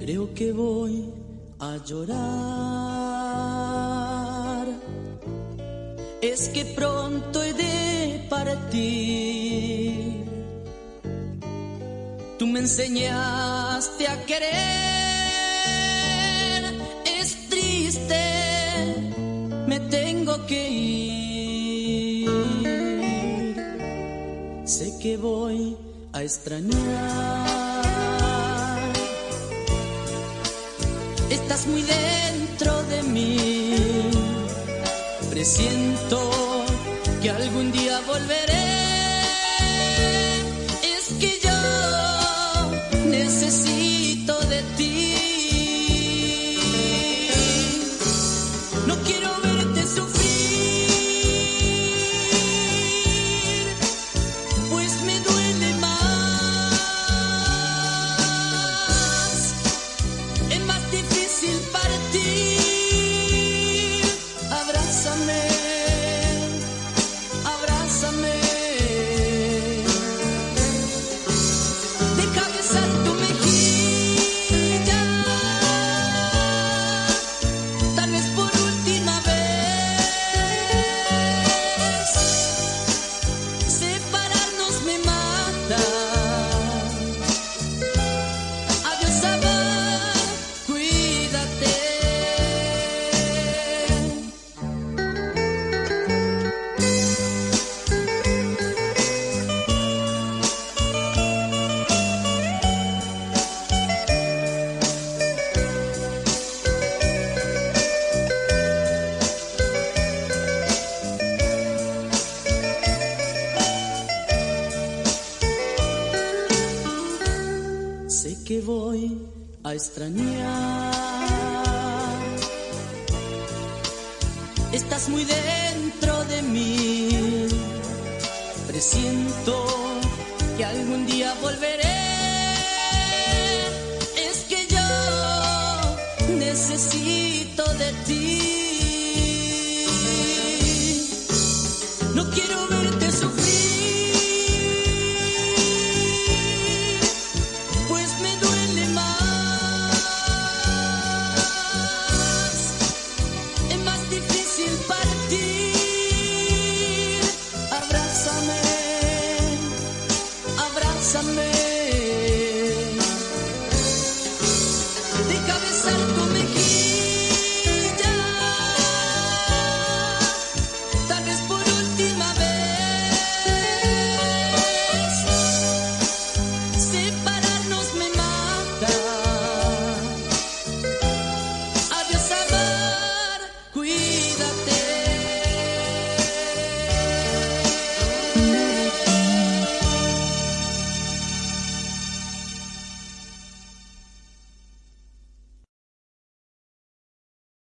Creo que voy a llorar. Es que pronto he de partir. Tú me enseñaste a querer. Es triste, me tengo que ir. Sé que voy a extrañar. Estás muy dentro de mí. Presiento que algún día volveré. Pásame. Que voy a extrañar. Estás muy dentro de mí. Presiento que algún día volveré. Es que yo necesito de ti. No quiero verte bésame. Deja besar tu mejilla, tal vez por última vez. Separarnos me mata.